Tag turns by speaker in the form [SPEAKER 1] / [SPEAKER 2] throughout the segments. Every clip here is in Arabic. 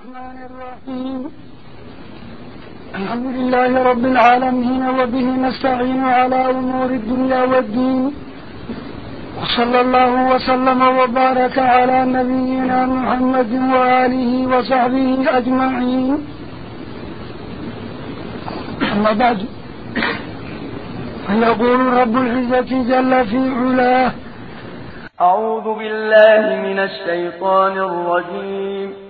[SPEAKER 1] الرحمن الرحيم. الحمد لله رب العالمين وبه نستعين على أمور الدنيا والدين. وصلى الله وسلم وبارك على نبينا محمد وآله وصحبه أجمعين. أما بعد فيقول رب العزة جل في علاه
[SPEAKER 2] أعوذ بالله من الشيطان الرجيم.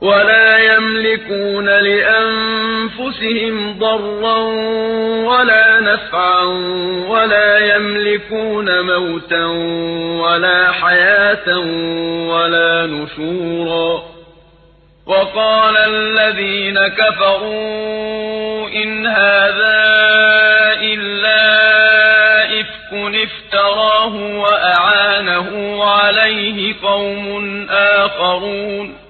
[SPEAKER 2] ولا يملكون لأنفسهم ضرا ولا نفعا ولا يملكون موتا ولا حياة ولا نشورا. وقال الذين كفروا إن هذا إلا إفك افتراه وأعانه عليه قوم آخرون.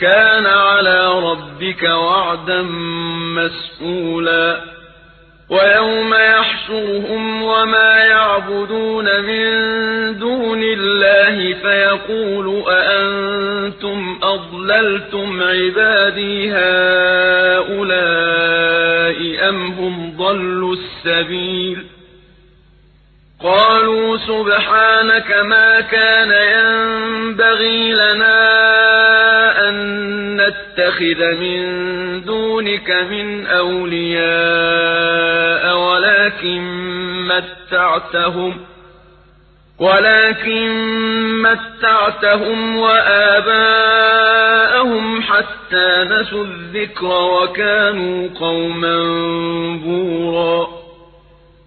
[SPEAKER 2] كان على ربك وعدا مسئولا ويوم يحشرهم وما يعبدون من دون الله فيقول أأنتم أضللتم عبادي هؤلاء أم هم ضلوا السبيل قالوا سبحانك ما كان ينبغي لنا نتخذ من دونك من أولياء ولكن متعتهم ولكن متعتهم وآباءهم حتى نسوا الذكر وكانوا قوما بورا.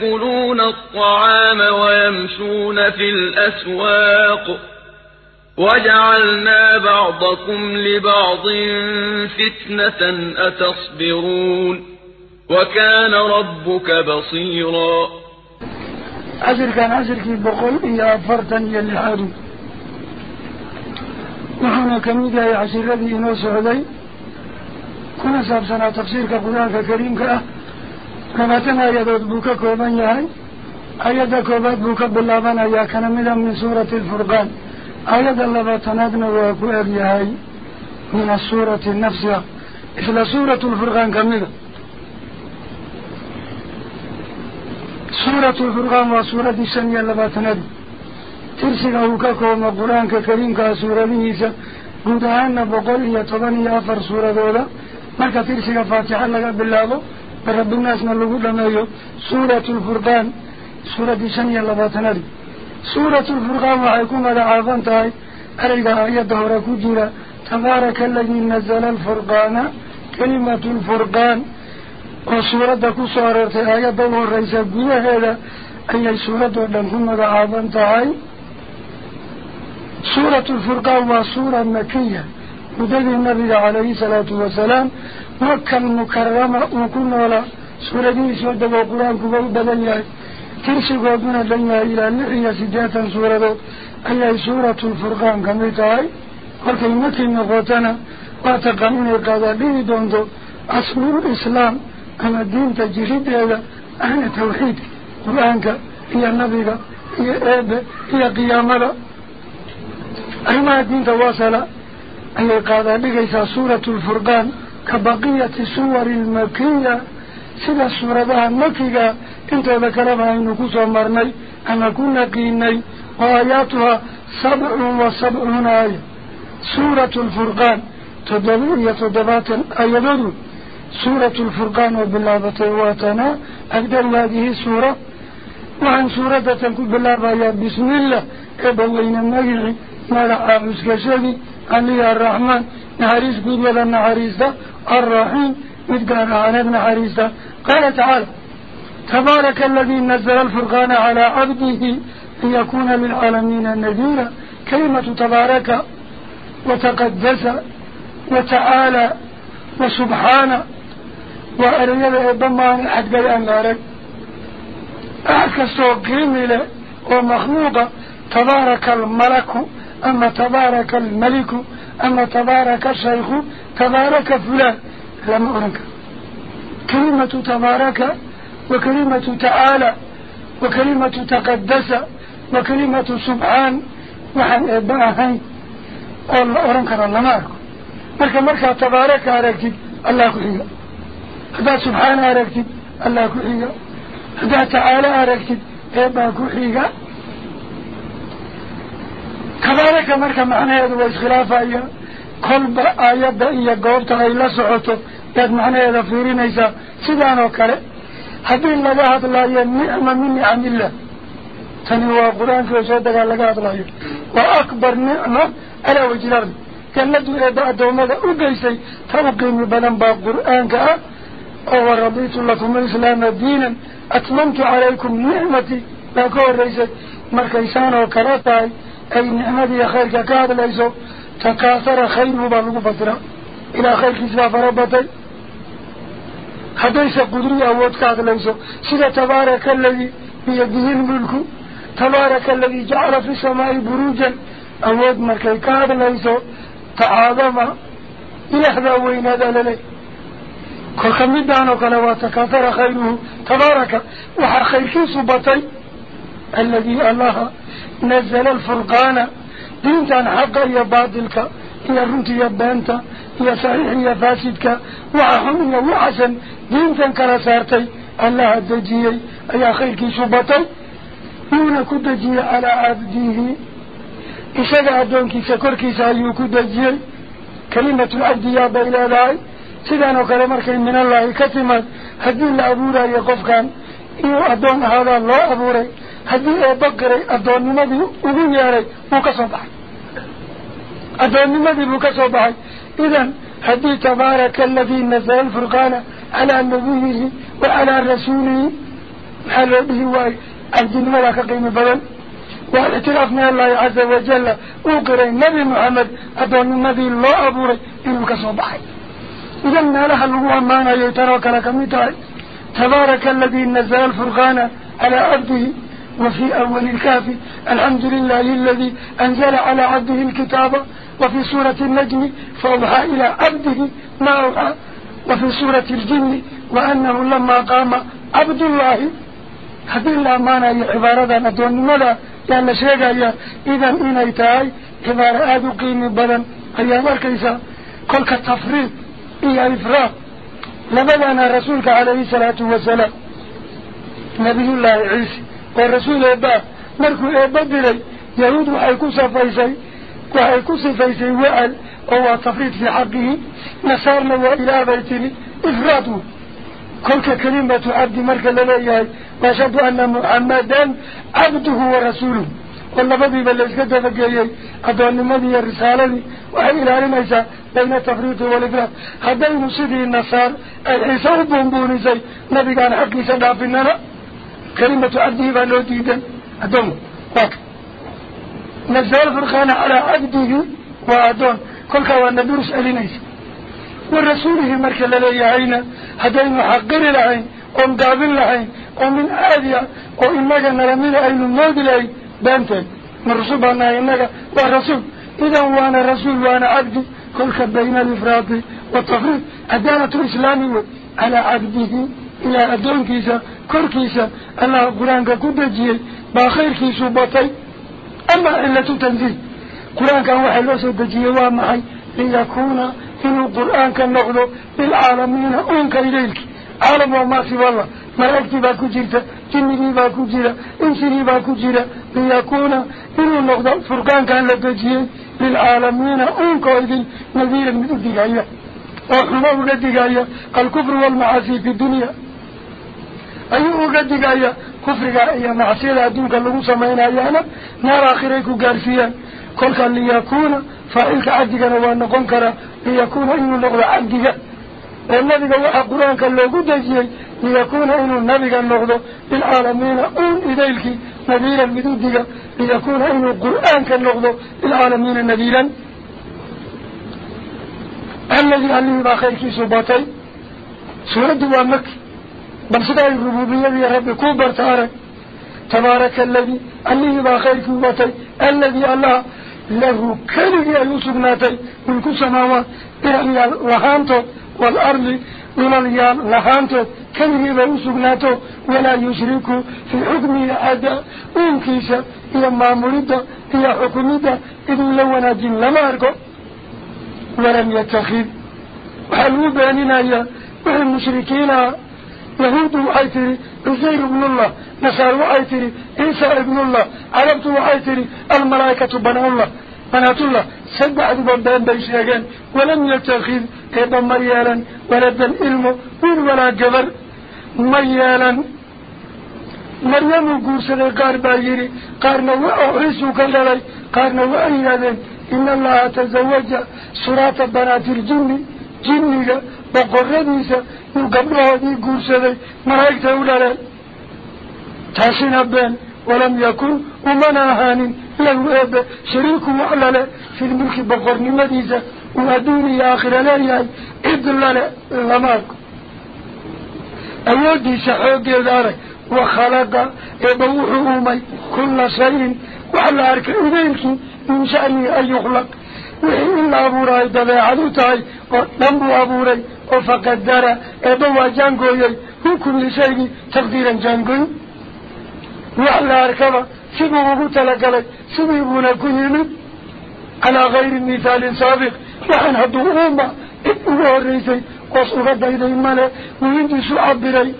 [SPEAKER 2] ليأكلون الطعام ويمشون في الأسواق. وجعلنا بعضكم لبعض فتنة أتصبرون. وكان ربك بصيرا.
[SPEAKER 1] عشر كان بقول إيا فرطا يلي حادو وحنا كميدا يا عشر الذي ينوس علي كنا سابسنا تفسير كقرآن كريم كما تنا يدود بوكا كوبان يهي آيات كوبات بوكا باللابان يا كان من سورة الفرقان آيات اللبا تنادنا وكو يهي من السورة النفسية إثل سورة الفرقان كميدا سورة الفرقان وسورة السنية اللبا تنادنا uu ka koobmo qur-aanka kariimkaa suuradihiisa guud ahaana boqol iyo toban iyo afar suuradooda marka tirsiga faatixa laga bilaabo suuraddii shan iyo labaatanadi suuratu lfurqaan waxay ku magacaaban tahay ereyga aayadda hore ku jira tabaaraka aladii nazala alfurqaana kalimatu lfurqaan oo suuradda ku soo aroortay aayadda u horeysa gudaheeda ayay suuraddoo dhan ku magacaaban tahay سورة الفرقان وسورة مكية مدد النبي عليه الصلاة والسلام. مكة المكرمة وكنا ولا سورة دي سورة القرآن كبير بدل ياي ترسي قدنا دنيا إلى نحية سجاتا سورة أي سورة الفرقان كميتاي قلت المكي نغوتنا واتقنين القضاء دي دوندو. أصل الإسلام أنا الدين تجريد هذا أنا توحيد. قرآنك هي النبي هي إيبه هي قيامة arrimaha diinta wasala ayay أي قادة لغيسة سورة الفرقان كبقية سور المكية. سيدة سورة بها المكية. إنت ذكرها انه كسو مرني أن أكون قيني وآياتها سبع وسبعون آية. سورة الفرقان تدبعية دبات الأيضان سورة الفرقان وبالله تيواتنا أقدر هذه سورة. وعن سورة تنكو بالله بسم الله. كبالين النجري ما لعابس كشبي قني الرحمن نحريس قد يدى النحريسة الرحيم مدقار ابن نحريسة قال تعالى تبارك الذي نزل الفرقان على عبده ليكون للعالمين النذيرا كلمة تبارك وتقدس وتعالى وسبحان. وأريد أبمان أحد قيام لارك أحكى السوق قيم إلى ومخلوق. تبارك الملك أما تبارك الملك أما تبارك الشيخ تبارك فلان. لم أرنك. كلمة تبارك وكلمة تعالى وكلمة تقدس وكلمة سبحان وحن إباهين الله أرنك الله مارك مركا مركا تبارك أركتب الله كحيا هذا سبحان أركتب الله كحيا هذا تعالى أركتب إبا كحيا ذلك مركب معنى هذا الخلافة كل آيات إيا قوبتا إلا إيه سعوته ذات معنى هذا فورين إيسا سيدان وكاله هذه اللقاء هذا الله نعمة من نعم الله تنوى القرآن في وشهدك اللقاء هذا الله وأكبر نعمة على وجه الأرض كان لدو إلى بعد وماذا أقيسي تبقي من بلن بقرآن أو رضيت لكم الإسلام دينا أتممت عليكم نعمتي لكو الرئيسة مركب إيسان وكاله أي نعمة يا خير كعب ليسو تكاثر خير مبالغ فترة إلى خير كسبة فربتي حديث قدري أود كعب ليسو سيدة تبارك الذي بيده الملك تبارك الذي جعل في السماء بروجا. أود مركي كعب ليسو تعظم إلى هذا وين هذا للي؟ كل خمد دانو كلاوات تكاثر خيره. تبارك. وحا خير كسبتي الذي الله نزل الفرقان. دينتا حقا يا باطلك يا رنت يا بانتا يا صحيح يا فاسدك وعحمي وحسن دينتا كرسارتي الله الدجيي يا خيرك شبطي يونا كدجي على عبده. إشاد عدونك سكرك سايو كدجي كلمة العبد يا بيلا داي سيدان وكلمرك من الله كتمت. هدين لأبورا يا قفكان إيو أدون هذا الله أبوري هذي أبقري أدون نمدي أبو ياري مكسو بحي أدون نمدي مكسو بحي إذن هذي تبارك الذي نزل الفرقان على نبيه وعلى رسوله محل به واي الجن ملاك قيم بدل واعترافنا الله عز وجل أقري النبي محمد أدون نمدي الله أبوري إيو كسو بحي إذن نالها الله ما نيو تروك لكم tabaaraka aladii nazala alfurqaana calaa cabdihi وفي أول الكافي الحمد لله الذي أنزل على عبده الكتاب وفي سورة النجم فأوحى إلى عبده ما أوحى. وفي سورة الجن وأنه لما قام عبد الله. هذه الأمانة هي عبارة أدون ماذا؟ يعني شيء إذا إن إيتاي عبارة آدو قيم بدن. هي مركزة كل كتفريط إيا إفراط لبدأنا رسولك عليه الصلاة والسلام. نبي الله عيسى والرسول إبا مركو إبا دلي يهود وحيكو صفيسي وحيكو صفيسي وعل هو تفريط في حقه. نصارنا وإلى بيتني إفراطه كل كلمة عبد مركا لليهي. وأشهد أن محمدا عبده ورسوله. بدي بلش كده فقيي أدوان مدي الرسالة وحي إلى لنيسا بين التفريط والإفراط هذا ينصدي النصار. الحساب بومبوني زي نبي كان حقي النار. كلمة عبده بانو ديدا أدوم واك نزل الفرقان على عبده وأدون. كل كوان ندرس ألينيس ورسوله مركا لليهينا هدين محقر لعين ومقابل لعين ومن آذية. وإنك نرمين أين الموت لعين بانتين من رسول بنا إنك ورسول إذا وأنا رسول وأنا عبد كل بين الإفراط والتفريط أدانة الإسلام على عبده إلى أدون كيسا كل كيسا. الله قرآنك كدجي باخير كيسو بطي. أما إلا تنزيل. قرآنك وحي لو سدجي وامحي ليكون إنه قرآنك النغضو للعالمين أنك إليك. عالم وما سوى الله. ملائكتي باكو جيرتا جنبي باكو جيرا انسني باكو جيرا. ليكون إنه النقطة فرقان كان لديه للعالمين أنك وإذن نذير من الدقاية وأخلوه لدقاية الكفر والمعاسي في الدنيا. أيه لدقاية كفر قائية معاسي لأدنك اللغو سمعين أيانا. نار آخريكو قارفيا كل كان ليكون فإنك عدقا وأن قنكرا ليكون إنه النقطة عدقا والنبي قال القرآن كان لديه ليكون إنه النبي كان نقطة للعالمين أن إذلك نبيلا مدودك ليكون أن القرآن كالنقض للعالمين نبيلا. الذي علمه بأخير كيسو باتي سورة دوامك. بل سدع الربوبية يا ربي كوبر تارك تبارك الذي علمه بأخير كيسو باتي الذي الله له كلمة يوسف ناتي. من كل سماوات إلى الوحانته والأرض إلى الوحانته كله يسقناتو ولا يشرك في حكمه أحدا انكيسا إلى ما مريد إلى حكمه إذن لو نجم لما أركو ولم يتخذ. وحلو باننا يا المشركين؟ يهود وحيتري عزير ابن الله نصار وحيتري عيسى ابن الله عربت وحيتري الملائكة بنى الله بنات الله. سبع بندان بيشاقان ولم يتخذ. أيضا مريالا ولدا وين ولا جبر. ميالا مريم قرسل قار باجري قار نوعه عيسو قللي قار نوعه إذن إن الله تزوج. سرات بنات الجن جنية وقرنيسة وقبلها دي قرسل مرايك تولي تحسين أبين ولم يكن ومن أهان له أب. شريك وعلل في الملك بقرن مديسة وهدوني آخر لا يأي إذن لما لماك awooddiisa xooggeeda arag وخلق يبوح أمي كل شيء. وعلى أرك إذنك من شأنه أن يخلق. وحي إلا أبو رأي دبيعة تاي ونمو أبو رأي وفقدر يبوى جانقوي هو كل شيء تقديرا جانقوي وعلى أركبه سببه تلقلي سببنا كيمد على غير مثال سابق. وحن هدو أمة ugu horreysay قص وقبيد ملأ وين تسوع بري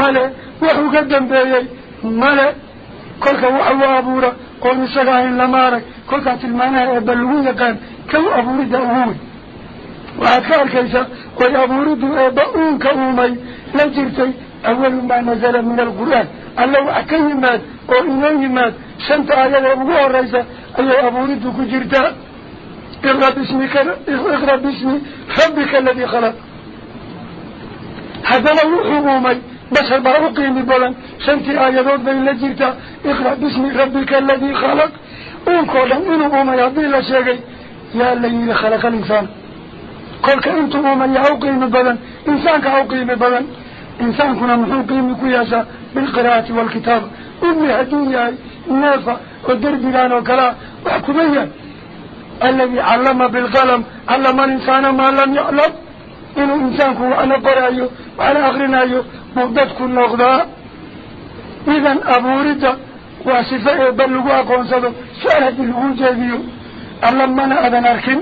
[SPEAKER 1] ملأ وهو قدم بري ملأ. كل كوا أبورا قل سجاهن لمارك. كل كات المانع بلوين كان كوا أبوري دعوي وأكار كيسا ويا أبوري دعوا بؤون كومي لا ترتي أول ما نزل من القرآن. الله أكيمات وإنيمات سنت على أبو الرئيس الله أبوري دعوا جرتا اقرأ باسمك اقرأ باسمي ربك الذي خلق. هذا لو حمومي بشر بأقيم بلن شنتي آيات بين لجيتا اقرأ باسم ربك الذي خلق. انقولا انو أمي أبيل شيء يا الذي خلق الإنسان. قولك أنتم أمي أقيم بلن إنسانك أقيم بلن إنسان كنا محوقيم كياسا بالقراءة والكتاب. أمي هدويا نافع ودرب لأن وكلا. وحكميا الذي إنه إنسان هو أنا قرأيه وأنا أغرنايه مقدتك النغضاء إذن أبو رد وصفاء بلغوا أقوان صدق سألت الوجودية علم من أذن أركن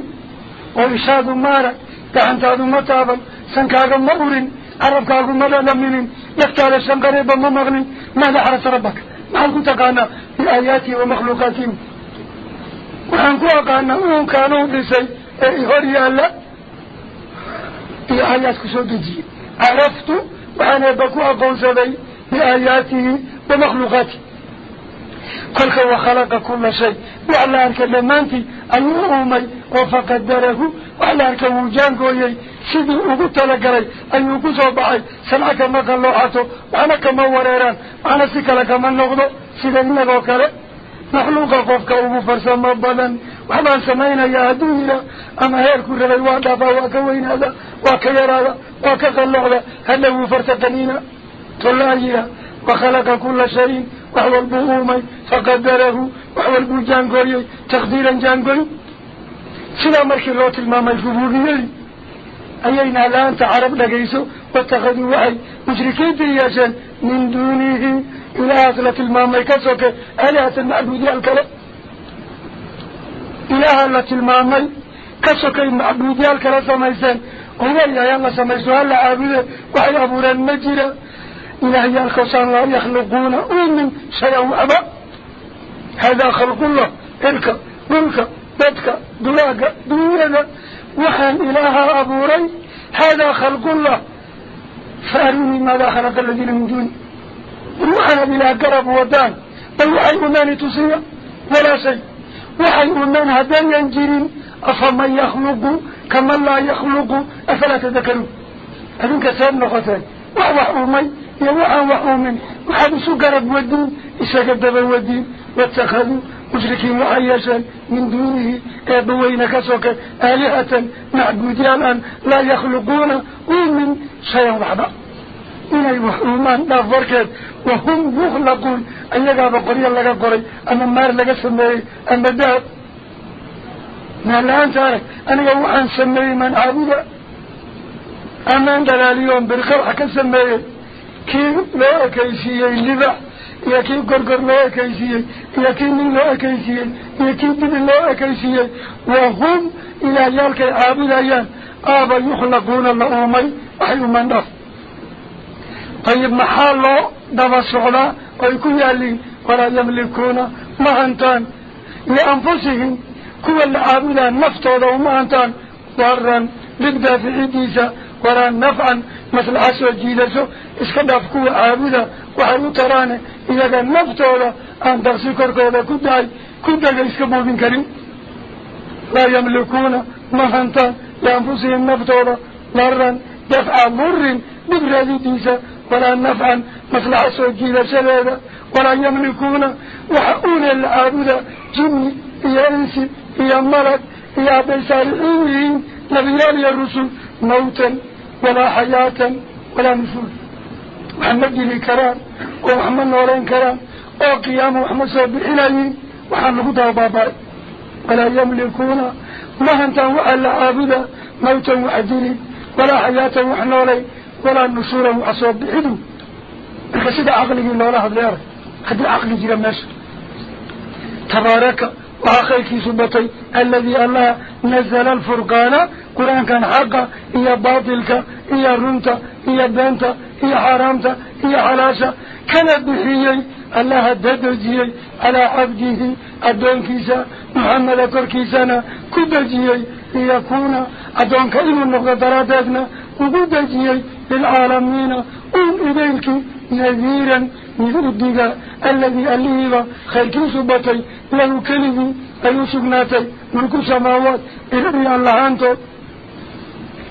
[SPEAKER 1] وإشاد مارا تعنتاد متابا سنكاغا مأورين عربكاغا مدلمين يفتال الشنقريبا ممغنين ماذا حرس ربك؟ ما كنت قانا بآياتي ومخلوقاتهم waxaan ku aqaanaa uunkaanuu dhisay ee ihor yaalla aayaad ku soo dejiyey caraftu waxaan eebba ku aqoonsaday biaayaatihi wa kolka wakhalaqa kula shay wax la arka dhammaantii ayuu uumay oo faqadarahu wax la arka wuu jaangooyey sidii ugu talagalay ayuu ku soo baxay sanca kama qalloocato waxna kama wareeraan waxna si kale kama noqdo sida inagoo kale مخلوق قفك أبو فرسما بدن وحبان سمينا يا هدوينا أما هيركو ربي وادافا وكوين هذا؟ وكير هذا؟ وكقلع هذا؟ هل أبو فرسقنينا طلاجينا وخلق كل شيء. وهو البؤومي فقدره. وهو البوجان قريي تقديرا جان قري سلا مركي روت الماما الفبوري أيين الآن تعرف لقيسو واتخذوا وحي. مشركين تياشا من دونه. أصلة المامي كسوك آلهة المعبودية الكلام. إله أصلة المامي كسوك المعبودية الكلام سميسان هو إله يلا سميسو هلا عابده وحي أبورا المجرى إله يالكوسان لا يخلقون. أمن شيئا أبا هذا خلق الله. إركا ملكا بدك دلاغا دنيا وحن إله أبوري هذا خلق الله. فأروني ماذا خلق الذين من دوني وحنا بلا قرب ودان. بل وحي أمان تصير ولا شيء. وحي أمان هدان ينجرين أفمن يخلق كمن لا يخلق. أفلا تذكرون. أذنك سيد نقطان وحوح أمي يوحى وحومن وحبسوا قرب ودين إساقدب ودين. واتخذوا مشركين وحياشا من دونه. أبوين كسوك؟ آلهة معبوديانا لا يخلقون. ومن شيء وحبا دافركت وهم يخلقون أن يقع بقرية لك قري أما مار لك سمي أما داب ما الآن تارك أنا يوحان سمي من عبود أما أن دلاليون بالخرح كسمي كيف لا أكيسي اللبح يا كيف قرقر لا أكيسي يا كيف من لا أكيسي يا كيف من لا أكيسي وهم إلى يالك عابد أيان آبا يخلقون الله أمي. أحيو من نفس. طيب محال له دبا الصغلا ويكون يالي ولا يملكون ما أنتان لأنفسهم كوا العابدا نفتوضا وما أنتان ورا لبدا في عديسة ولا نفعا مثل عسوى جيلسو اسكدف كوا عابدا وحلو تراني. إذا كان نفتوضا أن تغسي كوركودا كداي كداي اسكبو من كريم؟ لا يملكون ما أنتان لأنفسهم نفتوضا ورا دفع مر ببرادي ديسة ولا نفعا مصلحة سوجيلة سلالة ولا يملكون. وحقون العابدة جن يا إنس. يا ملك. يا بيسارعين نبيان يا الرسل. موتا. ولا حياة. ولا نفوذ وحما جلي كران وحما نورين كران أو قيام وحما سبحلين وحما قدوا بابا. ولا يملكون. ما وعلى عابدا موتا وعدلي ولا حياة وحنولي ولا نشورا وعصوب بحدو. الكسيد عقلي الله هذا قد عقلي جرى ماشي. تبارك وآخيك سبطي الذي الله نزل الفرقان. قرآن كان حقا إيا باطلك إيا رمتا إيا بنتا إيا حرامتا إيا حلاشا كان بحيي. الله ددجي على عبده. أدون كيسا. محمد كركيسانا كدجي ليكون أدون كإلو النقطة دراتاتنا وكدجي للعالمين أم إليك نذيرا من الدقاء الذي أليه خير سبطي له كلمه أي سبناتي ملك السماوات. إلى الله أنتو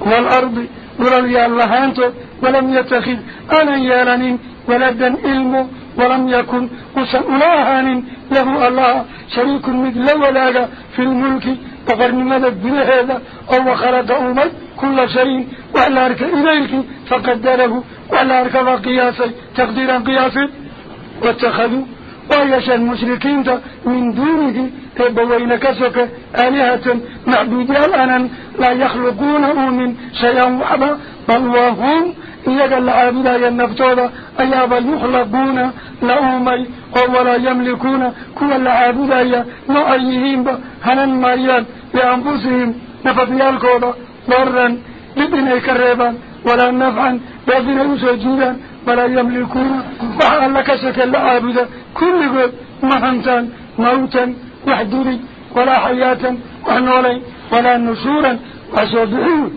[SPEAKER 1] والأرض ولم الله أنتو ولم يتخذ أنا يالنين ولدا علمه ولم يكن وسألاهان له الله شريك مثل ولاغا في الملك وقرن مدد بهذا أو خلق أمي كل شيء. وعلى أرك إليك فقدره وعلى أرك قياسي تقديرا قياسي. واتخذوا ويشاء المشركين من دونه تبوين كسك آلهة معبودة الآن لا يخلقون من شيئا وحبا بل وهم إيجا العابدة ينبتوضا أيا بل يخلقون لأومي ولا يملكون. كل العابدة نعيهم هنا ماريان لأنفسهم نفتيال كوضا ضرا لبنى كريبا ولا نفعا لبنى يسجيدا ولا يملكون. وحال لك سكن لعابدا كل قد مهنتا موتا وحدوري ولا حياة وحنولي ولا نشورا وصدعون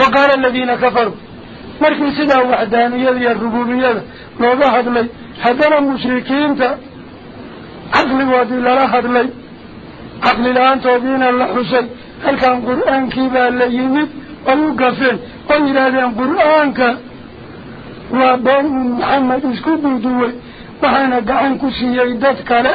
[SPEAKER 1] وقال الذين كفروا مركي سدا وحدانية الربوبية لو ظهر لي حدنا المشركين تا عقل وادي لا حد لي عقل الآن توبين الله حسين هل كان قرآن كيبا ليمد ويقفل ويرادين قرآن كان وبين محمد اسكبوا دوي وحانا قعان كسيي داد كلا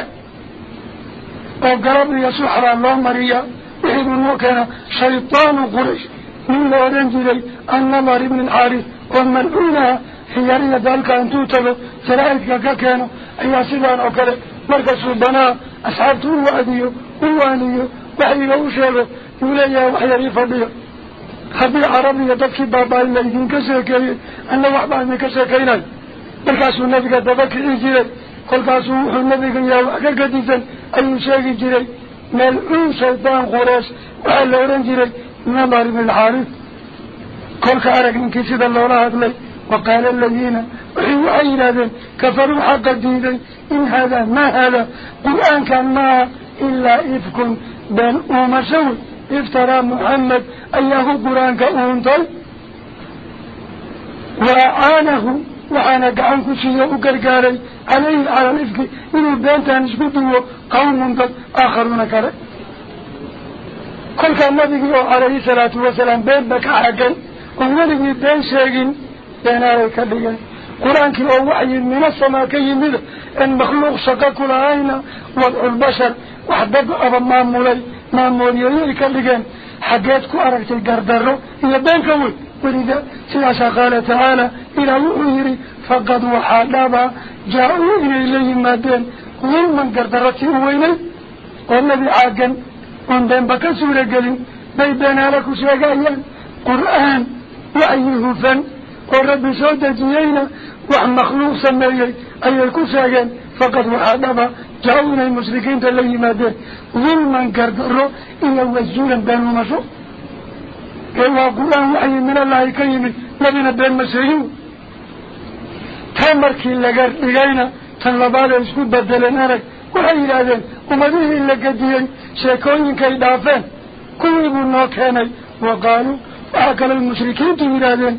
[SPEAKER 1] وقرب يسوح الله مريا وحيدون وكان شيطان قريش من لورنجلي النمر بن الحارث ومن أولا حيارين ذلك أن توتبه سلائل كاكاكينو أي أصدان أكله مركز البناء أصحابته وأديه ووانيه وحيله وشيله يوليه وحياري فضيه خبي عربي دكي بابا اللي ينكسر كي أنه وحبا أن يكسر كيناي مركز النبي دبك إجيلي قل قاسو النبي يا وحكا قديسا. أي شاكي جيلي من أولا سلطان خراس وحال أورنجيلي من أمر من كل خارج من كيسيد الله عدلي وقال الذين وحيوا أين ذن كفروا حق الدين. إن هذا ما هذا؟ قرآن كان ما إلا إفك بن أمسول افترى محمد أيه قرآن كأنتو وعانه وعانا قعنك شيء أكرقاري عليه على الإفك. إنه بان تانسكتوا قوم منتو آخرون كاري كل كان نبيه عليه الصلاة والسلام بان بكاحكا وغلق يبين شاقين بين عليك اللقين قرآن كي أوعي من السماء كي يمد أن مخلوق شقاك العين والبشر وحدد أبا مامولي مامولي يلك اللقين حقيتك أركت القردر يبين كوي ولذا سلاشا قال تعالى إلى وعيري فقد وحالابا جاءوا إليه مادين ظلما قردرته ويني والنبي عاقا وندين بكسور قلين بيبين لك شاقين قرآن soo dejiyeyna wax makhluuq sameeyey ayay ku sheegeen faqad waxaa dhaba jaa-uu inay mushrikiinta la yimaadeen ظلما كردرو إلا وزولا بين ومشو إلا قرآن وحي من الله كيمي نبينا بين مسيحيو. تامركي لقر إلينا تنلبال اسكو بدلن أرك وحي لازم ومديه إلا قديين شاكوين كي دافين كل يبنو كاني وقالوا وهكذا المشركين تبرادين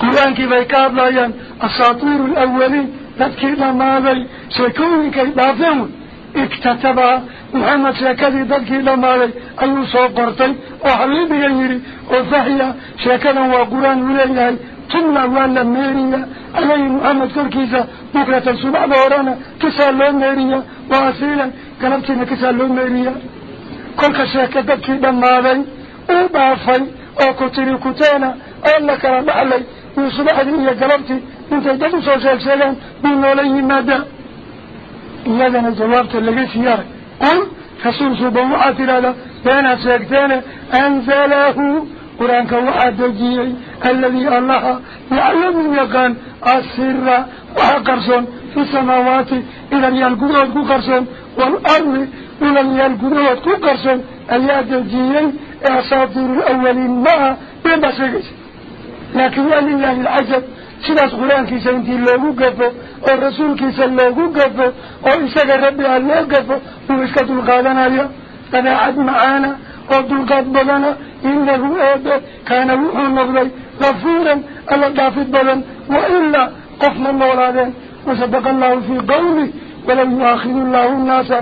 [SPEAKER 1] قرآن كيف يكاد لايان الساطور الأولين تذكرنا ماذا سيكون كي بافهم اكتتبع محمد شاكذي تذكرنا ماذا أي صغرتي وحليب يجري وفحيا شاكذا وقرآن وليها تملا وأنا ميريا علي محمد كركيزة. بكرة سبع بورانا كسالون ميريا. وعسيلا قلبتنا كسالون ميريا. Kolka sheeka dadkii dhammaaday uu dhaafay oo ku tiri kuteena ألا كان بحلي يصبح هذه قلبتي أنت جدو سوشيال سيلان من نولي ماذا إيادنا جوابت اللي سيارة. قل رسول سبحانه هذا بين سيكتين أنزله قرآنك وعدجي الذي الله يعلم يقان السر وحقرصون في السماوات إذا من الليل قدوة كقرصا الياد الجيين إعصادر الأولين. معه بما سيجيش لكن ولله العجب. سلاس قرآن كيسا انتي اللوغو قفو. والرسول كيسا اللوغو قفو. وإساق ربي اللوغو قفو. وإسكا تلقادنا يا أنا عد معانا. وتلقاد بغانا إنه أبا كان وحن نغلي غفورا. ألا دافد بغان وإلا قفنا مولادين وسبق الله في قوله ولم يؤخذ الله الناس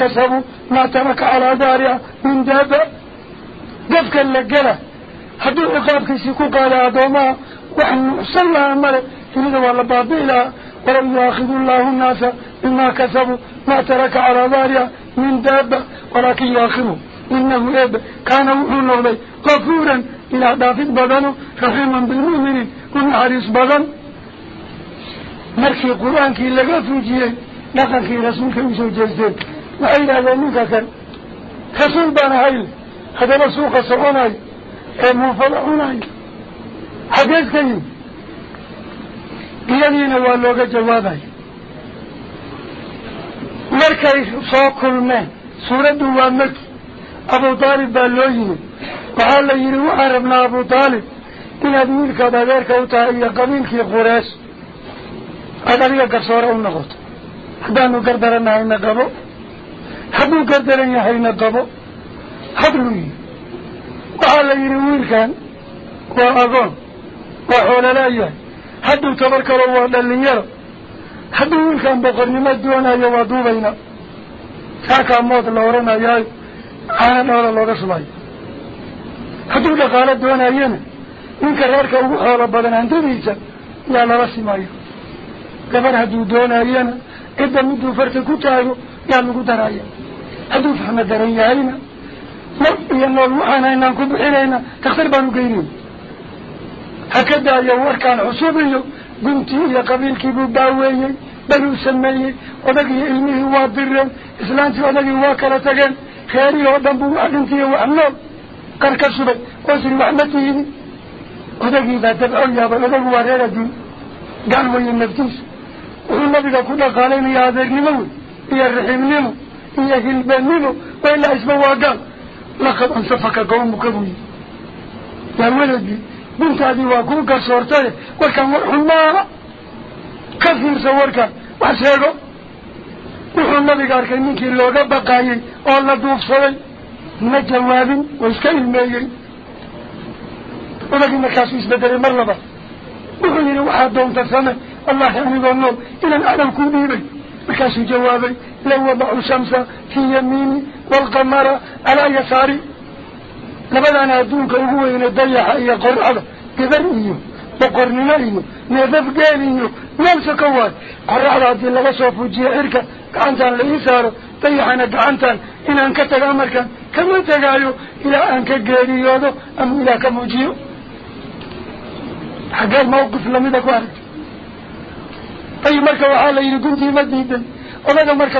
[SPEAKER 1] kasabuu maa taraka calaa daariha min daaba gafka la gela hadduu ciqaabkiisii ku qaada addoomaha وحن لها ملك. تريد والله بابيلها ولم يأخذ الله الناس بما كسبوا ما ترك على ظهرها من دابة. ولكن يأخذه إنه إب. كان وحن الله غفورا. إلى دافد بدنه رحيما بالمؤمنين. كن حريص بدن. مركي القرآن كي لغا فوجيه كي رسولك يسو جزدين وإلى ذلك كان رسول بان هايل هذا رسول قصرون هاي مفضعون هاي حديث soo kulmeen suuraddu waa maki abu taalib baa loo yimid waxaa la yidhi waxaan rabnaa abu taalib inaad wiilkaad adeerka u tahay iyo qabiilkii qurees aada adiga garsoore u noqoto qabo hadduu gardaran yahayna qabo hadluu yidhi waxaa la yidhi wiilkan waa agoon وحول يهي حدو تبركر الله لليرى حدو كان بقرنما دونا يوادوبينا ساكا موت لورنا ياي عانا لورا لورا سلاي حدو لقالة دونا ينا إنك رارك وحول بدن عند ريسا يا لرسي مايو قبل حدو دونا ينا إذا مدو فرتكو تايو يا لغو درايا حدو فحمد درين ياينا ينو الوحانا إنان كبحينا تختر بانو قيرين. هكذا يوار كان عصوبيه قمتي يا قبيل كيبو باوية بلو سمية ودقي علمه وابرن إسلامتي ودقي واكرة تقن خيري ودنبو وعدنتي وعنو قرك السبب وزري وحمته ودقي ذا تبعو يا بلدقو واريرا دين. قال وي والنبي كنا قالين يا ذاك نمو يا الرحيم نمو يا هلبان نمو وإلا اسمه وقال لقد انصفك قومك بوي يا ولدي war xun maaha ka fiirsa warkan wax sheego wuxuu nabiga arkay ninkii looga baqaayey oo la duufsaday ma jawaabin waa iska ilmeeyey odagii markaasuu isbedelay mar labaad wuxuu yidhi waxaad doonta same الله يعني يحمد النور إلى العالم كبيري بكاسي جوابي لو وضع الشمس في يميني والقمر على يساري. لبدأنا أدونك هو إن الدليا حقيقة قرعة كذرئيه وقرننا إيه نذف قانيه نمس كوات قرعة عبد الله وصف الجيئرك كعنتان لإيسار طيحنا كعنتان إن أنكتك أمركا كم أنت قالوا إلى أنك قانيه أم إلى كم أجيه حقال موقف لم يدك وارد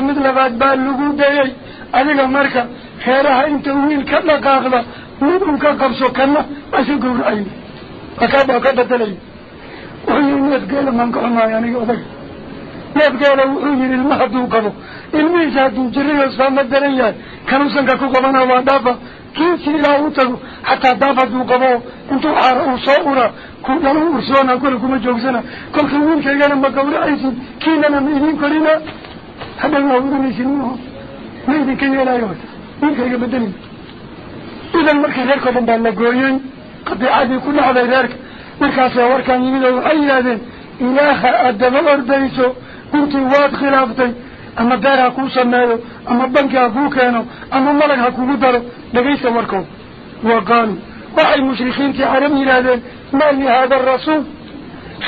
[SPEAKER 1] mid labaad baa lagu dayay adiga marka reeraha inta wiil ka dhaqaaqda mid un ka qabso kana waa si gawracayna akaab waa ka bedelay wuxuu yihi neefgeela maan ka xumaayo aniga odaga neefgeela wuxuu yihi ilma hadduu qabo ilmihiisa hadduu jirayo saama daran yahay kanuusanka ku qabana waa dhaafa uu soo uraa ku dhalo ursoona kole kuma joogsana kolka wiilkaygana ma gawracaysin kiinana ma idin korina hadhaw waa udanaysin ma idinka yeelaayo wiilkayga bedeli idan markii reerkao dhan baa la gooyey qadiicadii ku dhacday reerka markaasa warkaan yimid oo waxay yidhahdeen ilaaha aad daba ordayso guntii waad khilaaftay ama beer ha kuu sameeyo ama banki ha kuu keeno ama malag ha kugu daro بغيث مركو وقال وحي المشركين تعلمني لذلك مالي هذا الرسول؟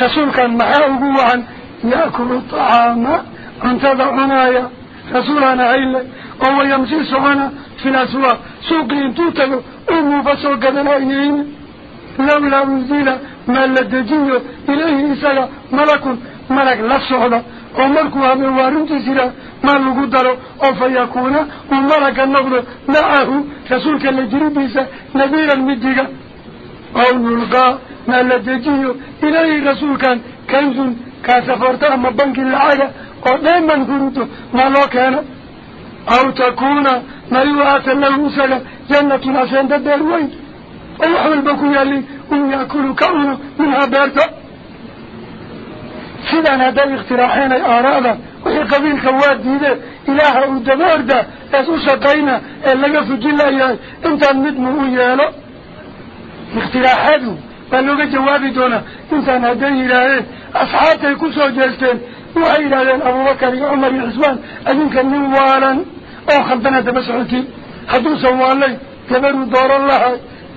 [SPEAKER 1] رسول كان معاه هو عن يأكل الطعام أنت ضعنا يا رسولنا إلا وهو يمزي سعنا في الأسواء سوق ينتوتلو أمو بسوق قدنا إليهم. لو لا مزيلا ما لدجيه إليه إسلا. ملك ملك لا سعنا fa yakuuna uu malaga noqdo macahu rasuulka la jiridiisa nadiiran midiga aw yulqaa maa la dejiyo ilayhi rasuulkan kanzun kaasafoorta ama banki lacaga oo dheeman hurudo maa loo keena aw takuuna ma yuaata lahu isaga jannatun aseenda beer weyn oo wax walba ku yaalin uu yaakulu ka cuno minhaa beerta سيدان هذا اقتراحين آرادا وهي قبيل كواد ديده إله الدبار ده. يسو شقينا اللقى في الجلة إياه إنت المدمه إياه اقتراحاته بل لقى جوابي دونا. إنت هذا إلهي إيه. أصحاته يكسوا جلسين وحي إلهي إيه. أبو بكر عمر عزوان أذنك نوالا أو خبنا تبسعتي حدو سوالي كبير دار الله.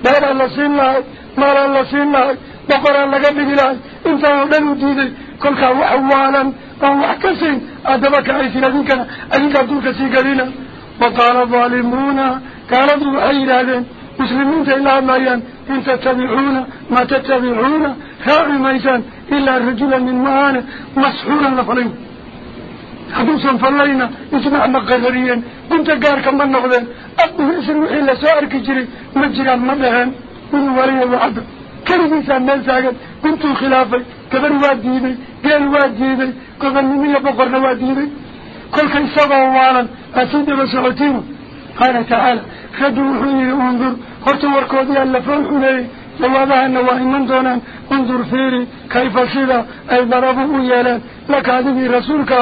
[SPEAKER 1] بير الله سينا الله مال الله سينا الله بقر الله قبل الله. إنت المدمه ديده كل كان وحوالا فهو احتسين أدبك عيسي لكن كان أنك دوك سيقلين وقال الظالمون كانت وحيدا ذين مسلمون إلا ميان إن تتبعون ما تتبعون. ما ميسان. إلا رجلا من مهان. مسحولا لفلين حدوثا فلينا اسمع مقرريا انت قارك من نغذين أبه اسمه إلا سائر كجري. مجرى مدهان من ولي وعدد كلي إنسان نزاقت كنتو خلافي كبر واديني قيل واديني. كغن من يبقرن واديني. كل كنساق ووالا أسند بسعوتين قال تعالى خدوا حيني وانظر خرطوا وركوذي ألا فرحوا لي فواضح من دونا انظر فيري. كيف سيدا أي ضربوا يالا لك هذه رسولك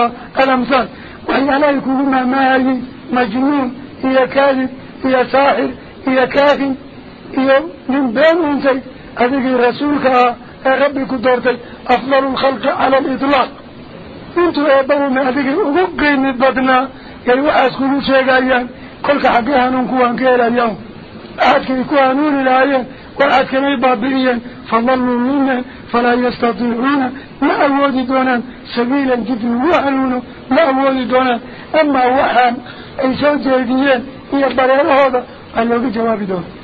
[SPEAKER 1] الأمثال. وهي ألا يكون مالي مجنون. هي كاذب هي ساحر هي كاذب هي من بين انسان أبيك رسولك ربي دورتي أفضل الخلق على الإطلاق. انتو أبو من أبيك أبقي من بدنا يا وعاس كل شيء قايان قلت حقيها ننكوان كيلا اليوم. أحد كيكوانون الآيان وأحد كيبابيا فضلوا منا فلا يستطيعون. ما أولي دونا سبيلا جدا وحلونا ما أولي دونا. أما وحام إنسان جيديا هي هذا. أنا بجواب دونا.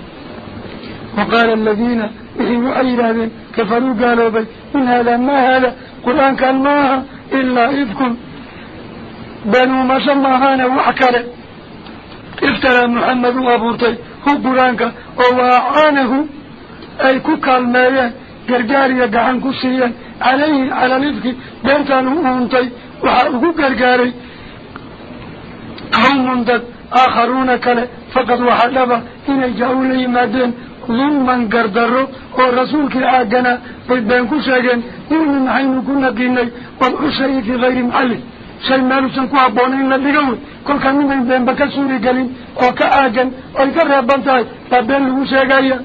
[SPEAKER 1] وقال الذين إذن أيضا كفروا قالوا بي إن هذا ما هذا قرآن كان ماها إلا إذكم. بنوا ما شمعهانا وعكرا افترى محمد وابورتي طيب. هو قرآن وعانه أي كوكا الميان قرقاريا قحن كسيا. عليه على الإذك. بانتا نمونتي طيب. وحاقه قرقاري. هم دك آخرون كان. فقد وحلبا إن جاءوا لي مدين لمن قردره هو رسولك الآجنة بيبينكو شاجن إنه محين كنا ديني والعشي في غير معلم شاي مالو سنكو عبوني إلا بيقول. كل كمين بيبين بك سوري قليم وكا آجن ويكرر بانتاي بابين لهو شاجايا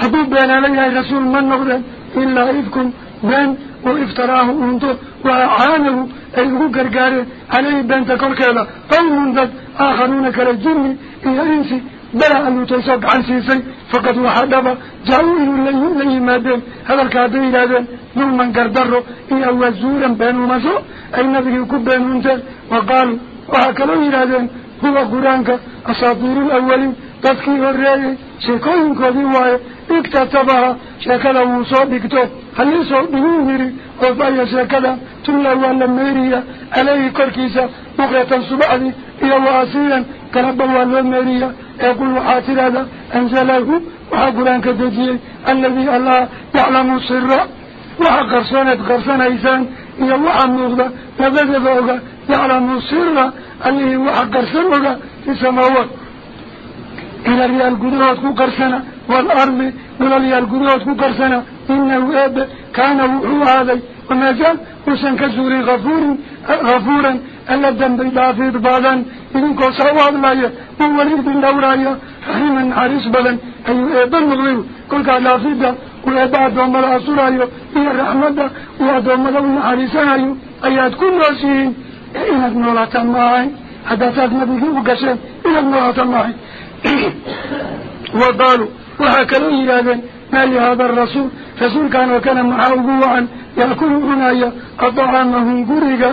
[SPEAKER 1] حبوب بين عليها رسول من نغذن إلا إفكم بين وإفتراه أنتو وعانه أيهو قرقاري عليه بنت كل كلا. قوم ذات آخرون كالجن إيه إنسي بلا أن يتوسق عن سيسي فقد وحدبا جاؤوا إليه إليه مادين هذا الكادو إلى ذن نوما قردره إيه هو الزورا بينه مسوء أي نبيه كبه المنتر وقال وهكذا إلى ذن هو قرانك. أساطير الأولين. تذكير الرئي شيكوين كذيوه اكتبها شكلا وصوب بكتب. هل يصوب بنوهري وفايا شكلا تلوى اللميرية عليه كركيسة. مقرة سبعني إلى واسيا. كنبوى اللميرية يقول حاتر هذا أنزله. وحقران كدجي الذي الله يعلم السر. وحقرسانة قرسان إيسان. إلى الله النغضة نبذ فوق يعلم السر. أنه وحقرسانة في السماوات. إلى ريال قدرات كرسنا والأرض إلى ريال قدرات كرسنا إن الواب كان وحو هذا. وما زال حسن كزوري غفور غفورا ألا الدم بالدافير بعضا إنك صواب لا يوليد من دورايا حيما عريس بلا أي أبا المغلو كل قال لافيدا وأبا دوم الأسور أيو إيا الرحمة وأدوم الأول عريسان أيو أيات كل راسين إيا نولا تماعي حدثات نبيه وقشان إيا نولا تماعي ahayn wa qaaluu waxaa kaloo yidhaahdeen maa lihada arasuul rasuulkan oo kana maxaa ugu wacan yaakulu cunaya adacaamahum guriga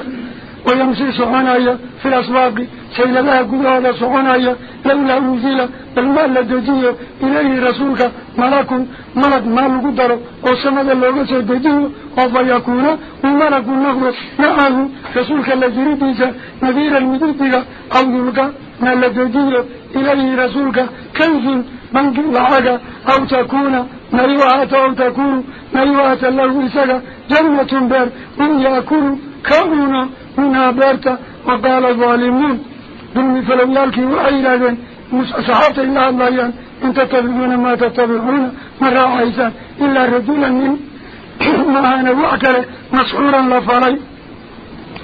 [SPEAKER 1] wayamsi soconaya fi laswaaqi sayladaha gudahooda soconaya lawlaa unzila bal maa la dejiyo ilayhi rasuulka malakun malag maa lagu daro oo samada looga soo dejiyo oo fa yakuuna ما لدوجوه إليه رسولك كنز من حاجة أو تكون مريوعة أو تكون مريوعة الله إسكا جنة بير إن يكون كون هنا بيرت وقال الظالمون. دمي فلولاك وعي لذن مسأسحات إلا الليان إن تتبعون ما تتبعون مرى عيسان إلا رجولا من ما أنا وعكرة مسعورا لفلي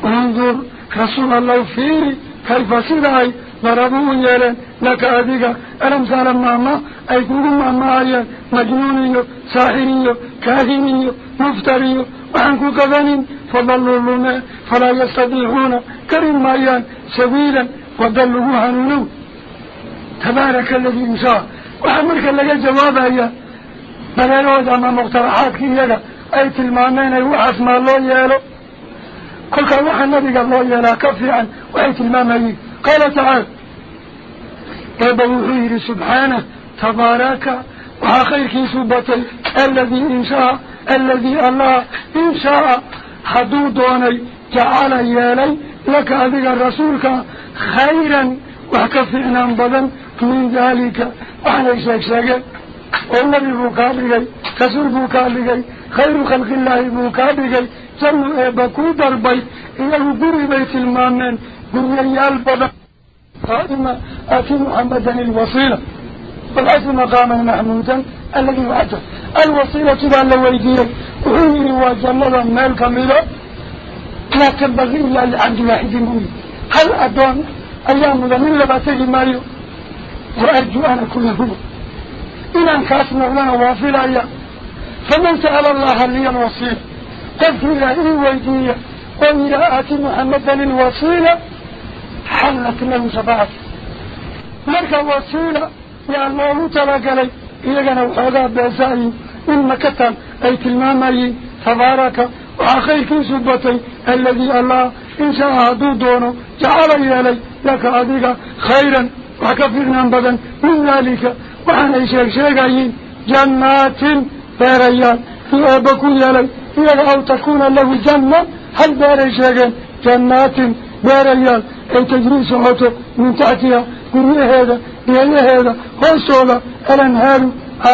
[SPEAKER 1] انظر رسول الله فيه كيف سيدهي ضربوا يالا لك أذيك ألم سألم ماما أي كل ماما أيا مجنوني ساحري كاهني مفتري وعنكو كذنين فضلوا لنا فلا يستطيعون كريم مايان سبيلا وضلوا هنونو. تبارك الذي إنشاء وحمرك لك جواب أيا. بلالوز أما مقترحات كي يلا أي تلمانين أي وحس ما الله يالو كل كان وحا النبي الله يلا كفي عن. وأي تلمانين قال تعالى يبوحيه سبحانه تبارك كي سبتي الذي إنشاء الذي الله إنشاء حدو دوني جعل يالي لك أذيك رسولك خيرا وكفعنا بدن من ذلك. وحنا يشاك شاك والنبي بوكابري رسول بوكابري خير خلق الله بوكابري جمع بكو دربي إلى قري بيت المامن قري البدن قائمة أتي محمدا الوصيلة. والعز مقاما محمودا الذي وعده الوصيلة بأن لو يدير وحيري وجلد مال كاملة لا تنبغي إلا لعبد واحد مني. هل أدون أيام من لباتي مايو وأرجو أنا كله إن أنكاسنا لنا وافل أيام فمن سأل الله لي الوصيل قلت إلى إيه ويدية وإلى آتي محمدا الوصيلة. حلت له شفاعة مركا وصيلة يا الله تلقى إيجانا وحوغا بأسائي إن مكتل أي تلمامي تبارك وآخير كي سبتي الذي الله إن شاء هدو دونه جعل إلي لك أديك خيرا وكفرنا بدن من ذلك. وحنا يشيك شيكاين جنات بيريان في أبكو يلي إيجا أو تكون له جنة هل بيري شيكين جنات بيريان أي تجري سعوته من تحتها قرية هذا؟ بيالي هذا؟ هوسولا الانهار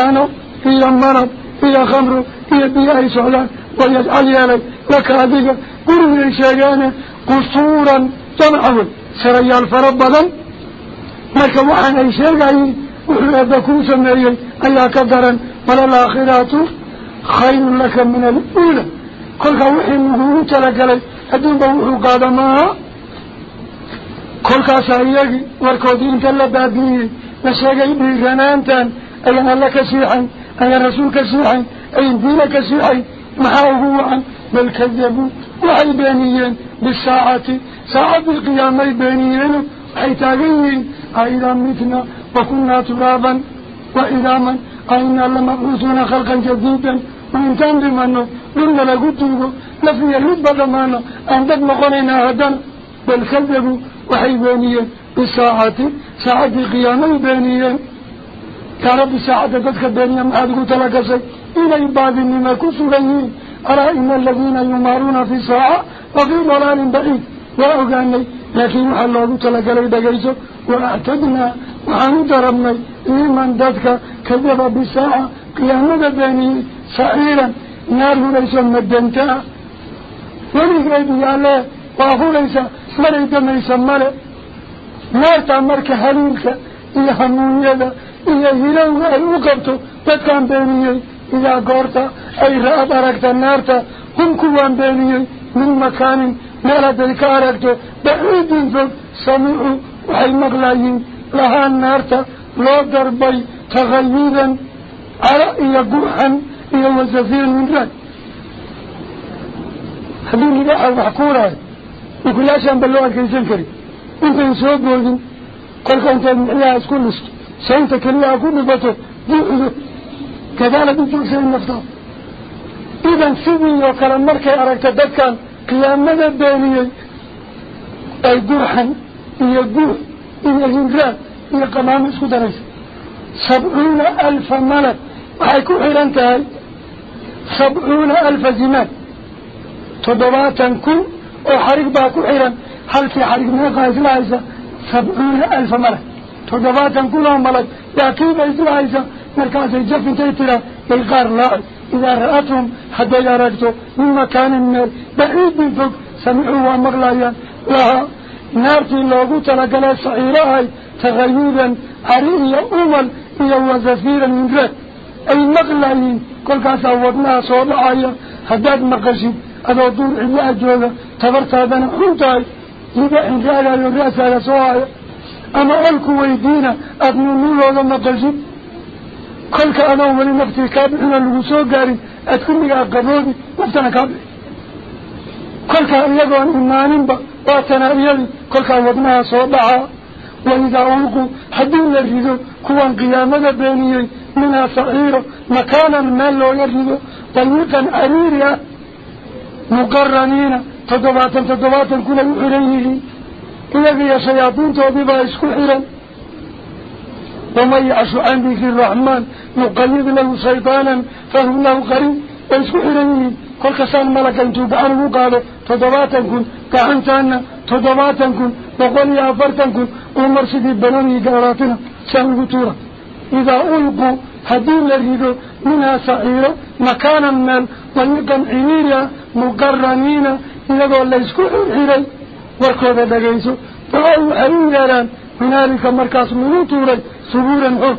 [SPEAKER 1] آنو هي مرض هي خمر هي بيئة سعلان ويجعل يالي لك هذه قرية شيئانا قصورا جمعوا سريا الفربضا لك وحنا يشيئاين وحنا سمعي. أيها كدرا وللآخرات خير لك من الأولى. كل وحي مهوت لك لي. أدون بوحو قادمها كل كاسا يجي والكودين كلا بعدي نشجع يبي غنانتا أين الله كسيح أين رسول كسيح أين دين كسيح ما هو عن بل كذبوا وعي بنيا بالساعة ساعة القيامة بنيا أي تغيين أيضا مثنا وكنا ترابا وإذا من أين الله مبعوثون خلقا جديدا وإن كان بمنه لن لقدوه لفي اللبة ضمانه أن تدمقنا هدا بل كذبوا وحي بانية بالساعة ساعة القيامة بانية قال بساعة قدك بانية ما أدقو تلقسي إلى إباد مما كسرني أرى إن الذين يمارون في ساعة وفي مرال بعيد. وأغاني لكن الله تلقى لي بقيسك وأعتدنا وعند ربني إيمان دادك كذب بساعة قيامة بانية سعيرا. نار ليس مدنتها ولي قيد يا الله. وأخو ليس naartaa marka haliilka iyo hanuunyada iyo hilowga ay u qabto dadkaan beeniyey idaa goorta ay ra-ad aragta naarta hum kuwaan beeniyey min makaanin meel hadday ka aragto baciidin fog samicuu waxay maqlayiin lahaa naarta loo darbay takhayudan cala iyo guxan iyo wasafiin min raag haddii nidaaxa wax kuuraayo ba loo adkaysan karin intayn soo boodin kolka intaad micyaha isku listo saynta keliyaha ku dhibato buuxdo gadaalad u joogsaday naftaa idan sidii oo kale markay aragta dadkan qiyaamada beeniyey ay gurxan iyo guux iyo hinraad iyo qamaamo isku daraysa sabcuuna alfa malak waxay ku xiran tahay sabcuuna alfa zimaad toddobaatan kun وحريق باكو حيرا هل في حريق من أخي إسلاح سبعون ألف ملك. تجبات كلهم ملك. يأتيب إسلاح إسا مركز الجف تيترا يقار الله إذا رأتهم حتى يرجتوا من مكان النار. بعيد من فوق. سمعوا مغلايا لها نار اللوغو تلقل صعيرها تغيودا عريئيا أمل إيا وزفيرا من ذلك أي مغلايين كل كاسا ودنا صعب عيا حداد مقشي أدو دور إلا أجوغا تبرتابنا حوتاي إذا إن رأى للرأس على صواعي أما ألكو ويدينا أبنو نولو لما قلزم كلك أنا ومن نفتي كابحنا لغسوه قاري. أتكني أقضوني وفتنا كابح كلك أريد أن إمانين با. واتنا أريد أن أبنها صواعها وإذا ألكو حدو يرهدو كوان قيامة بينيي منها صغيرة مكانا ما لو يرهدو طيوتا أريريا مقرنين. تدبات تدبات كل حريه إذا في شياطين تضيبا اسكو حرم ومن يعش عن ذكر الرحمن. يقلب له شيطانا فهو له قريب. اسكو حريه كل كسان ملكا تبعا وقال تدبات كن كعنتان تدبات كن وقل يافرت كن. ومرشد بلوني قراتنا شهر بطورة. إذا ألقوا هدين لرهدو منها سعيرا مكانا من ويقن عميريا مقرنين إذا الله يسكو حيري وركو ذا دقيسو فهو حيري لأن هناك مركز ملوطورا صبورا حب.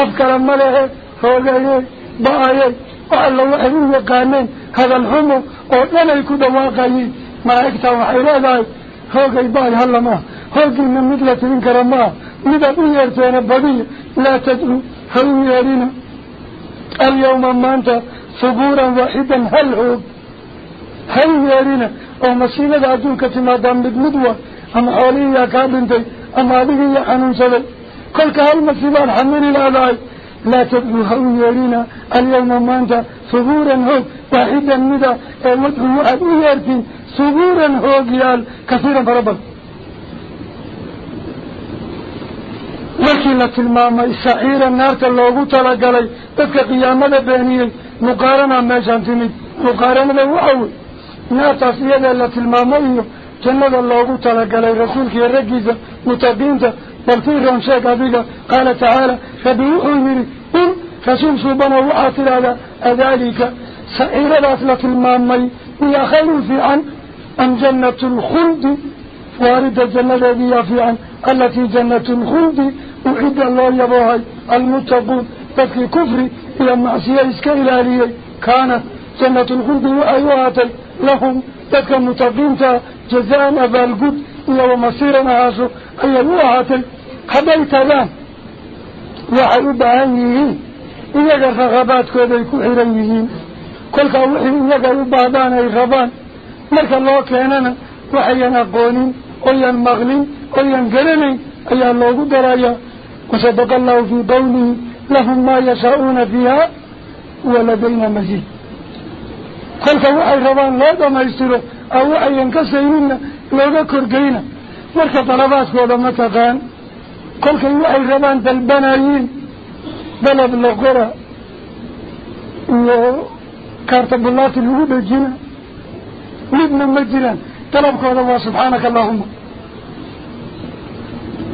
[SPEAKER 1] أفكرا ملعه فوقعيه بأيه وعلى الله حيري قامين هذا الحمو وعلى يكو دواقعيه ما اكتاو حيري لاي فوقعي بأي هلما فوقعي من مدلة من كرماء. مدلة يرتين ببي لا تدعو حيري لنا اليوم مانتا صبورا واحدا هل هو هاي يارينا أو مصيبة عدوكة ما ضمد مدوى اما حولي يا كابنتي اما به يا حنون سبي كل كهال مصيبة الحمد لله لا تدعو هاي يارينا اليوم ما انت صبورا هو واحدا مدى. أو مدعو ادو يارتين صبورا هو قيال كثيرا فربا. وكلة الماما السعيرا النار تلوغو تلقلي تبقى قيامة بانية مقارنة ما جانتني. مقارنة بوحوي. ناتاس إيادا التي المامئي جنة الله قتل قلي رسولك الرجيزة متقينة بلتين رمشاك أبيك قال تعالى فبيوحوا يميري إن رسول سبحانه وعاتل على ذلك سعيدا ذات المامئي هي خير في عن أم جنة الخلد واردة جنة ذي في عن التي جنة الخلد أعيد الله يبوها المتقون بكي كفري إلى معسيه إسكا إلى كانت جنة الخلد وأيوهات الخلد لهم تلك المتقين جزاء أبا القد إلا ومصيرا هذا أي الله تل قبلت ذا وحيوب عنيهين إذا الرغبات يكون حرينيهين كل قوحين إذا قلوا بعضان أي غبان. الله كأننا وحينا قونين أي المغلين أي انقلمين أي الله قدرايا وصدق الله في قوله لهم ما يشاءون فيها ولدينا مزيد. كل كوا الربان لا دم يسره أو أي كسرنا لا ذكر جينا مركب طلبات ولا متقان كل كوا الربان بل بنايين بل بالقرة وكرت بلات الوب الجنا لبنا مجنا طلب كوا الله سبحانك اللهم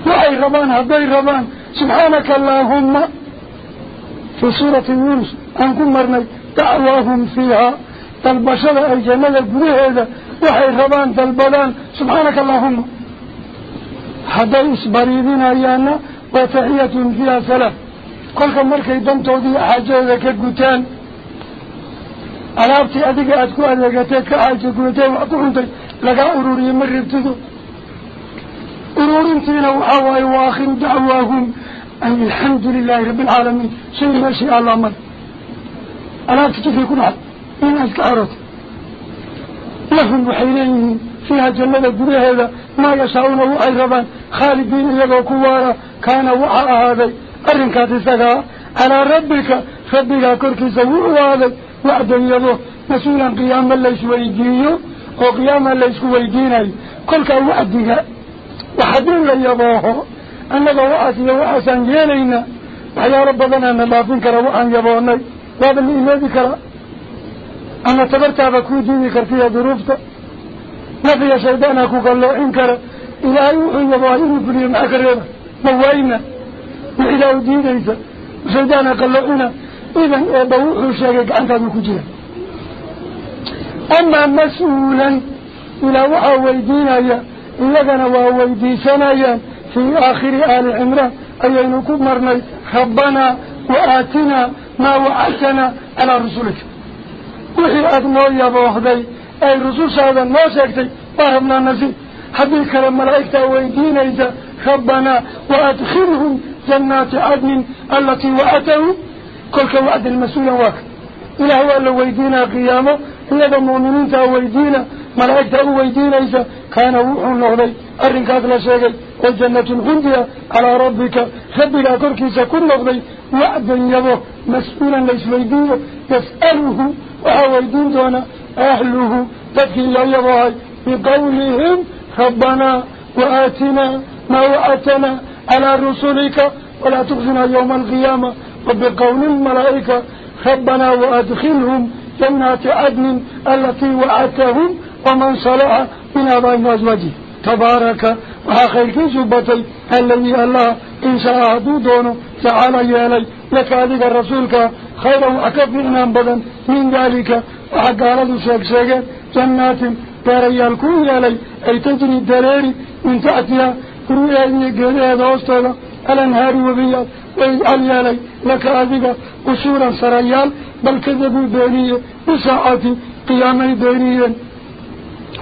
[SPEAKER 1] وحي ربان هذي ربان سبحانك اللهم في سورة يونس أنكم مرنا دعواهم فيها rabaan dalbadaan subxaanaka allaahuma hadday isbariidinayaanna waa taxiyatun fiiha salaam kolka markay dantoodii xaajadooda ka gutaan alaabtii adiga aada ku adeegateed ka xaaja gudatee wax ku cuntay lagaa ururiyey ma ribtido ururintiina waxaa waaye wa aakhiru dacwaahum an alxamdu lilaahi rabbi alcaalamiin shay meeshii alla mar alaabta jifkay ku dhacay من أذكارك لهم حينين فيها جلد قريه هذا ما يشعون الله أيضا. خالدين يقوك وارا كان وعاء هذا. أرنكات السكاة على ربك ربك كرك زوره هذا. وعدا يضوه مسؤولا قياما ليس ويدينه وقياما ليس ويدينه كلك وعدك. وحدين لي يضوه أنك وعاتي وعسان جيلينا وحيا ربنا أن الله فينك روحا يضوهني وابن إيمان ذكره أنا تبرتها بكو ديني كرتيها ظروفتا نفي شيطانا كو قال له إنكر إلهي وحي يبوهين فريم أكريبا موينا وإلهي دينيسا شيطانا قال له إنا. إذن إبوحوا الشيء عنك بكجيرا أما مسؤولا إلى وحا ويدينا إيقنا وويديسنا في آخر آل عمران. أي نكون مرني ربنا وآتنا ما وعدتنا على رسولك. وحي أدنو يبوحدي أي رسول هذا ما سيكتي وهبنا النسي حبيك الملائكة ويدين إذا ربنا وأدخلهم جنات عدن التي وعدته كل وعد المسؤول واك إلا هو اللي ويدينا قيامه إلا المؤمنين ويدينا ملائكة ويدين إذا كان وحو النهضي أرنكات لشيء والجنة الغندية على ربك ربك كركيسة كل نهضي وعدا يبو مسؤولا ليس ويدينه يسأله وهو يدين دون أهله. تدخل الله يبوهي بقولهم ربنا وآتنا ما وعدتنا على رسولك ولا تخزنا يوم القيامة. وبقول الملائكة ربنا وأدخلهم جنات عدن التي وعدتهم. ومن صلح من أبائهم وأزواجه تبارك. وآخر كيسبتي الذي الله إن شاء دونه تعالى يالي لك هذه رسولك خيرا وأكف من بدن. من ذلك وحق على شيك شيك جنات داريال كون يالي أي تجري الدراري من تحتها. كروية قرية دوستها. الأنهار وبيات ويجعل يالي لك هذه قصورا سريال. بل كذبوا بينية بساعة قيامي بينية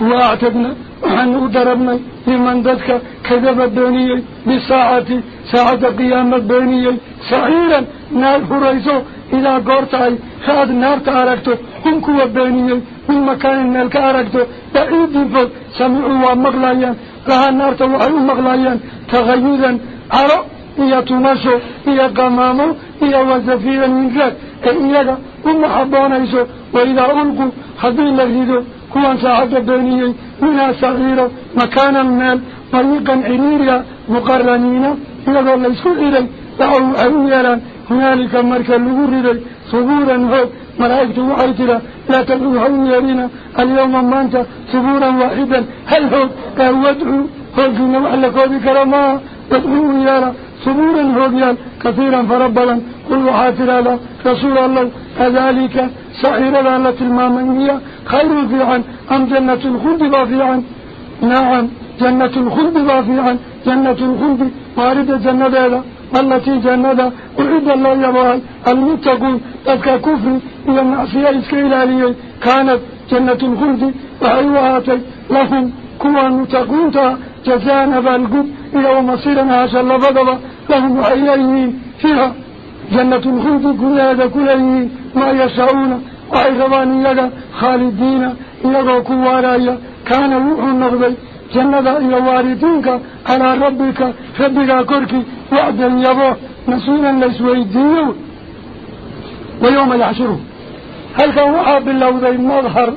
[SPEAKER 1] واعتدنا وحن أدربنا لمن ذاتك كذب بينية بساعة ساعة قيامة بينية سعيرا. نار فريسو إذا قرتعي خاد نار تاركتو هم كوا بينية من مكان النار كاركتو بعيد فل سمعوا ومغلايا لها النار توحي مغلايا تغييرا عرق إيا تمشو إيا قمامو إيا وزفيرا كوان ساعد بينيي منها صغيرة مكانا مال طريقا عريريا مقرنين إذا الله يسكو إلي دعوا أولا هنالك مركا لغرري صبورا هو ملائكة وحيتنا لا تدعوا أولينا اليوم ما أنت صبورا واحدا هل هو؟ كهودعوا هو جنة وحلك وذكرما تدعوا إيانا صبورا هوديا كثيرا فربلا وحاتر على رسول الله كذلك سعير التي المامنية خير فيعا أم جنة الخلد بافيعا نعم جنة الخلد بافيعا جنة الخلد واردة جنة هذا التي جنة أعد الله يباها المتقون تبكى كفر إلى المعصية إسكيلالية كانت جنة الخلد وحيوهاتي لهم. كوان متقون جزاء بالقب إلى ومصيرنا لفضل لهم وحيين فيها. جنة الخلد كل هذا كله ما يشاءون. وحي ربان يغا خالدين يغا كوارايا كان روح النغضي جنة إلى واردينك على ربك ربك كرك. وعدا يبوه ليسوي الدين ويوم يحشره. هل كان وحاب الله ذي مظهر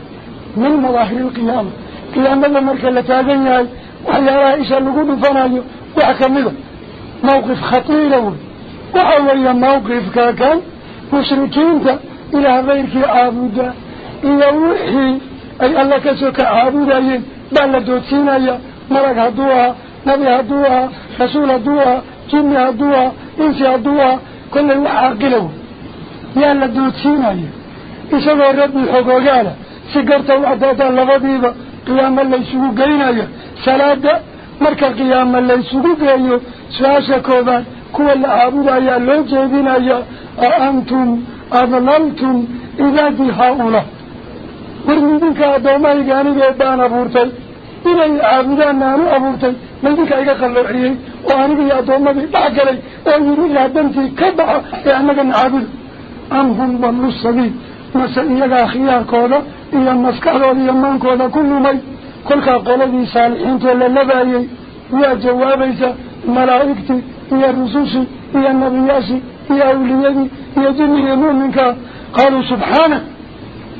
[SPEAKER 1] من مظاهر القيامة؟ قيامة مركة لتاقيني وحي رائشة لقود فنايو وحكمده موقف خطير. وحوية موقف كان مشركين إلى غيرك عابدا إلى وحي أي الله كسوك عابدا بل دوتينا مرق هدوها نبي هدوها رسول هدوها جن هدوها إنس هدوها كل وحاقلوا يا الله دوتينا إسوا رب الحقوقالة سقرت وعدادا لغضيبا قياما ليسوه قينا صلاة مركا قياما ليسوه قينا كوا العابدا يا جيدنا يا أأنتم أضللتم إذا دي هؤلاء. ورمدنك أدوما يقاني بيبان أبورتي. إذا عابدان نانو أبورتي. مدنك إيقا قلعيه وأنا بي أدوما بيبعكلي ويري الله دمتي كبع. لأنك نعابد أم هم ضلوا السبيل. مسا إيقا خيار كودا إيا مسكالو إيا من كودا كل مي. كل إيا الرسوسي إيا النبياسي إيا أوليادي إيا جميع مؤمنك قالوا سبحانه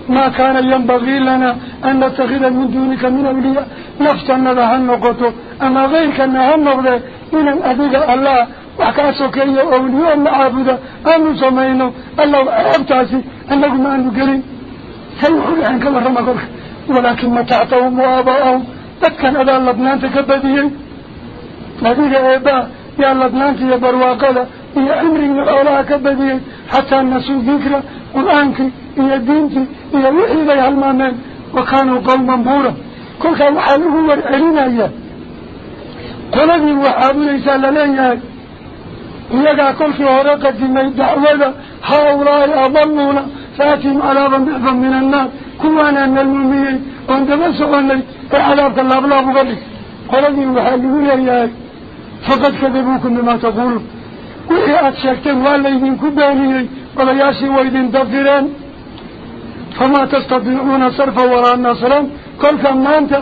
[SPEAKER 1] ما كان ينبغي لنا أن نتخذ من دونك من أولياء. نفتنا ذا النقطة أما غيرك أنها النقطة إن أدق الله وحكاسك يا أولياء العابدة أنه سمينه الله أبتاسي أنكم ما أنه قرين سيحول عنك ورمى ولكن متعتهم وآباءهم. تكن أذى لبنان تكبديين نبيك إيبا يا لبنان يا برواقلة يا عمري أولا كبديين حتى النسو ذكرى قرآنك يا دينتي يا وحي لي هالمامين وكانوا قوما بورا. كل كان وحاله ورعلنا إياه. قلبي وحابي ليس لنا إياك كل في هرقة دمي دعوة هؤلاء أضلونا. فأتهم على ضمعظا من النار. كوانا من المؤمنين. وأنت بس قلني عذابك الله بلا مغلق قلبي فقد كذبوكم بما تقولون وحي أتشكتم والذين كبانيين ولا ياسي ويدين دفران فما تستطيعون صرفا وراء النصرا كل كما أنت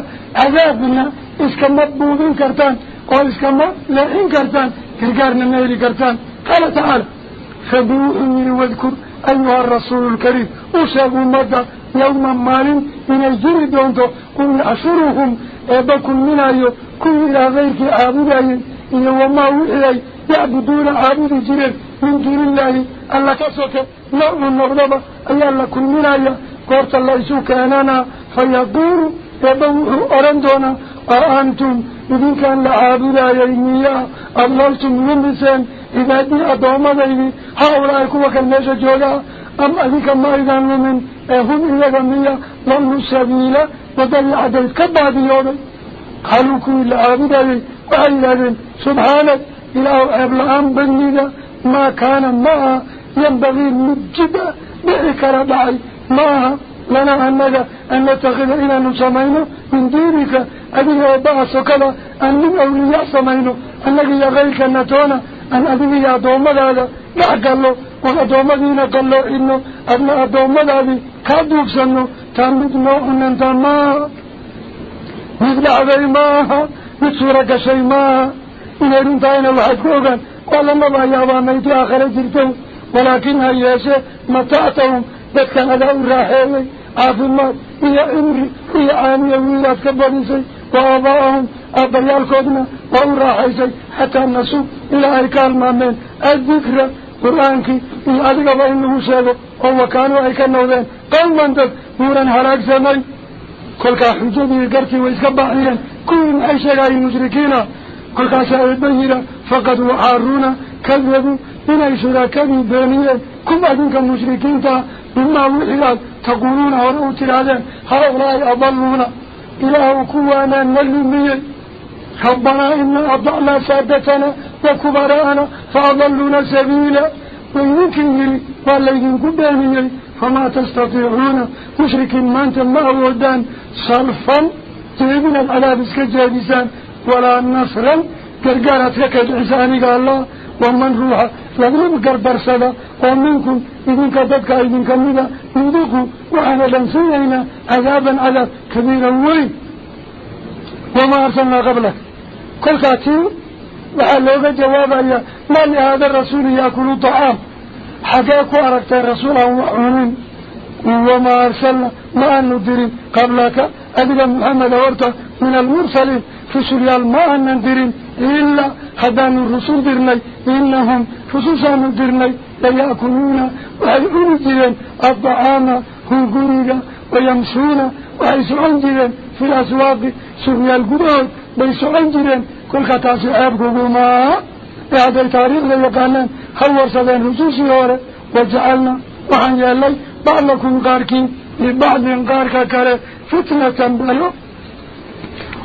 [SPEAKER 1] عذابنا إسكا مبوضين كرتان. وإسكا لاحين كرتان. كرقارنا ميلي كرتان. قال تعالى فبوحني واذكر أيها الرسول الكريم. أشاقوا مدى يوما مال من الجري دونتو. قل أشرهم كل إيا وما وحي يعبدون عابد جرين من دون الله. ألا كسوك نوع النغضب أي ألا كل أيو قرط الله يسوك أنانا. فيقول يبوح أرندونا. وأنتم إذن كان لعابدين أضللتم من لسان إذا دي أدوما ذيني هؤلاء كوا كالميشة جولا أم أذيك ما إذا من هم إذا غمية لهم السبيلة ودل عدد وعيادين سبحانك إله أبلغان بنيدا ما كان معها ينبغي مجدا بذكر بعي معها لنا أنك أن نتخذ إلى نسمينه من دينك. أبي وبعث كذا أن من أولياء سمينه أنك يا غيرك النتونة أن أبي يا دوم هذا يعقل له وأدوم دينا قال له إنه أن أدوم هذا كادوك سنه تامد نوع أنت ما وصورة كشيما إن أدون تاين الله أكوغا قال الله يا أبا ميتو آخر جلتهم ولكن هيا شيء مطعتهم ذكا ندعو راحيوي عاف الله. إيا إمري إيا آمي أولاد كبريسي وأضاءهم أبايا الكودنا وأو راحيسي حتى النسو إلى أيكال مامين الذكرى قرآنك إيا أدقى بإنه شهده هو كانوا أيكال قل قوما دك نورا حراك زمين كل كان حدود القرط ويسكب عليهم كل عيشة غير مشركين كل كان سائر بهيرا فقد وحارونا كذبوا من عيشة كذب بانيا كم عدنك المشركين تا بما وحيات تقولون هرؤوا تلالا هؤلاء أضلونا إله كوانا نلمي ربنا إن أضعنا سادتنا وكبرانا فأضلونا سبيلا ويمكن يلي والذين كبانيا فما تستطيعون مشرك ما أنت ما أودان صرفا تهبنا العذاب اسكجابسان ولا نصرا قرقارت لك قال الله ومن روح لغلب قربر سدا ومنكم إذن كتبك إذن كمدا يذوقوا وعلى لنسينا عذابا عذاب كبيرا وين وما أرسلنا قبلك. كل كاتير وحلوك جوابا ما لهذا الرسول يأكل طعام حكاك أركت الرسول وعونين وما أرسلنا ما ندرين قبلك أبدا محمد ورطة من المرسلين. رسول ما أن ندرين إلا هدان الرسول درني. إنهم خصوصا درني ليأكلون ويأكلون جيرين الطعام هم قرية ويمشون ويسعون جيرين في الأسواق سوريا القرآن بيسعون جيرين كل كتاسي عابقوا ما هذا التاريخ خور سدين رسوسي هوري وجعلنا وحن يالي بعضكم قاركين لبعض قارك كره فتنة بلو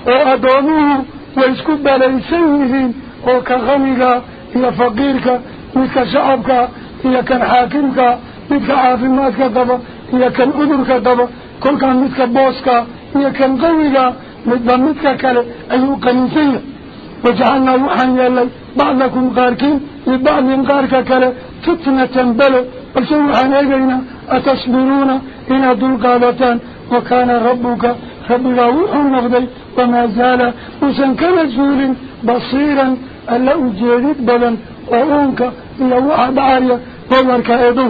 [SPEAKER 1] وأدونوه ويسكو بليسيهين وكغنيك هي فقيرك مثل شعبك هي كان حاكمك مثل عافماتك قبا هي كان أذرك قبا كل كان مثل بوسك هي كان قويك مثل مثل كله أيو قنيسية وجعلنا وحن يلي بعضكم قاركين لبعض قارك كله فتنة بلو. بلسوا عن أجينا أتصبرون إن دول قادتان؟ وكان ربك ربك وحن نغضي وما زال وسنكن زول بصيرا ألا أجيريك بلا وأنك إلا واحد عارية ومرك أدو.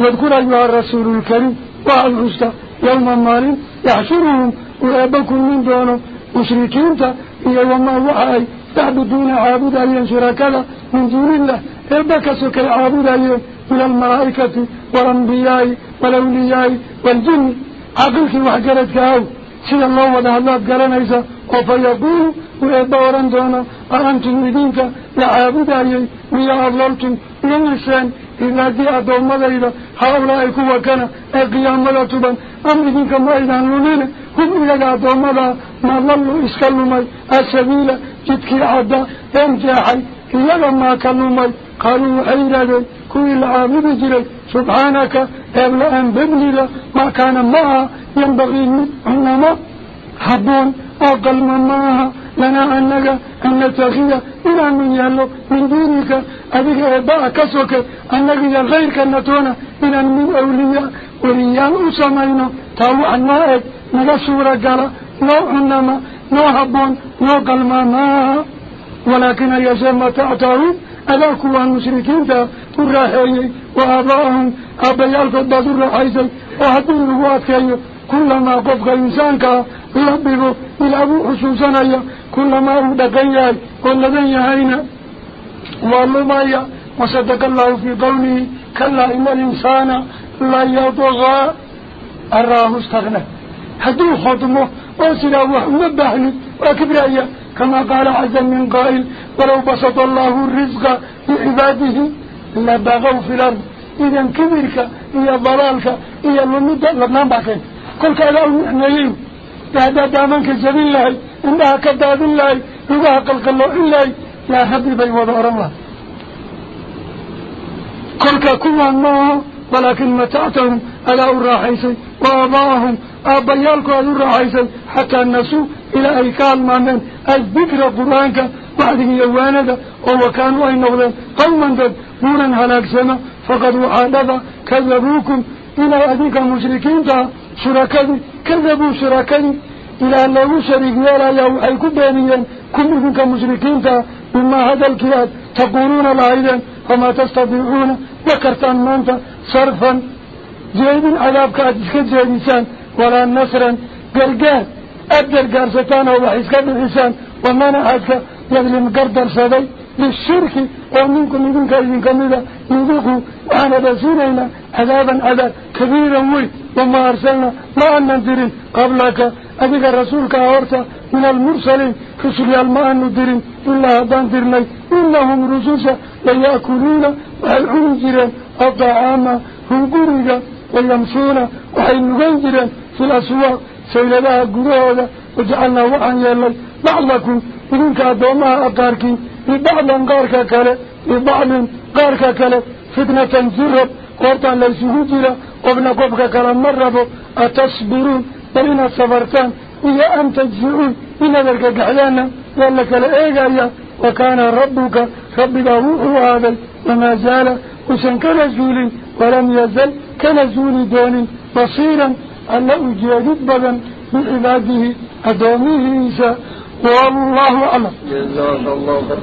[SPEAKER 1] واذكر أيها الرسول الكريم وعلى يوم مال يحشرهم ويبكوا من دونه. مشركين إيا وما وحي تعبدون عابد أيين شركة من دون الله. إبكا سكي عابد أيين من الملائكة والأنبياء والأولياء والجن. عقلك وحجرتك أو سيد الله وده الله قرنيسا وفيقول ويدورا دونا أنتم إذنك لعابد أيين ويا أضللتم. لنسان إلا دي أدوم مذيبا هؤلاء كوا كان القيام مذتبا أم إذنك ما إذن لنين هم إذا أدوم مذا ما ظلوا إسكالمي السبيل جدك عدا. انجاحي إذا ما كلمي قالوا حيرا كل العابد جري سبحانك أبلا أن ببني من لنا أنك أن نتخذ إلى من يلو من دينك أبيك إباء كسوك أنك غير كنتونا إلى من أولياء. وليان أسمينا تاو النائب نغسورة قال نو إنما نو حبون نو قلما معها ولكن يسمى تعتارو ألاكوا المشركين. تراحيي وآباءهم أبيالك الدادر الرحيسي وحدين الواتكي كلما قفك إنسانك يحبه إلى أبو حسوسنا كلما هو دقياي والذين يهينا واللمايا وصدق الله في قوله كلا إن الإنسان لا يطغى. الراه استغنى. هدو خطمه وسلا وحمد وكبرية كما قال عز من قائل ولو بسط الله الرزق لعباده لبغوا في الأرض. إذا كبرك إيا ضلالك إيا اللمدة لبنان كل كذا المعنيين هذا دامنك جميل الله إنها كذاب الله إذا قلق الله إلا لا حبيبي وضعر الله. كل كوا الله ولكن متعتهم على الراحيسي وأضاهم أبيالك على الراحيسي حتى النسو إلى أي كان من الذكر قرآنك بعده يوانا وهو كانوا أي نغضين قوما ذات نورا هلاك سنة فقد وحادث كذبوكم. إلى أذيك المشركين. شركني كذبوا شركني إلى الله شريك يالا يو أي كبانيا كل ذنك مشركين مما هذا الكلاب. تقولون العيدا وما تستطيعون. ذكرتان مانتا صرفا جيد عذابك أجسك جيدسان ولا نصرا. قرقان أبدل قارستان وحسك بالحسان وما نحسك يظلم قردر صدي للشرك ومنكم إذن كإذن كمذا نذوقوا وأنا بسينينا عذابا عذاب كبيرا وي وما أرسلنا ما أن ندرين قبلك. أبيك رسولك أورتا من المرسلين. رسول الماء ندرين إلا هدان درني إنهم رسوسا ويأكلون ويحون جيران الطعام. هم قرقا ويمشون وحين في الأسواق. سيلدها قروها وجعلنا بعضكم إذنك أدومها أقاركي ببعض قارك كله ببعض قارك كله فتنة جرب قرطان ليسوه جرى وابن قبك كلام مربو أتصبرون بين الصبرتان إيا أن تجزعون إن ذلك قحيانا ولك لأيجايا وكان ربك ربك روح هذا وما زال وسن كنزول ولم يزل كنزول دون بصيرا أن أجيد بدا بعباده أدوميه إنسا والله أعلم. جزاك الله خير.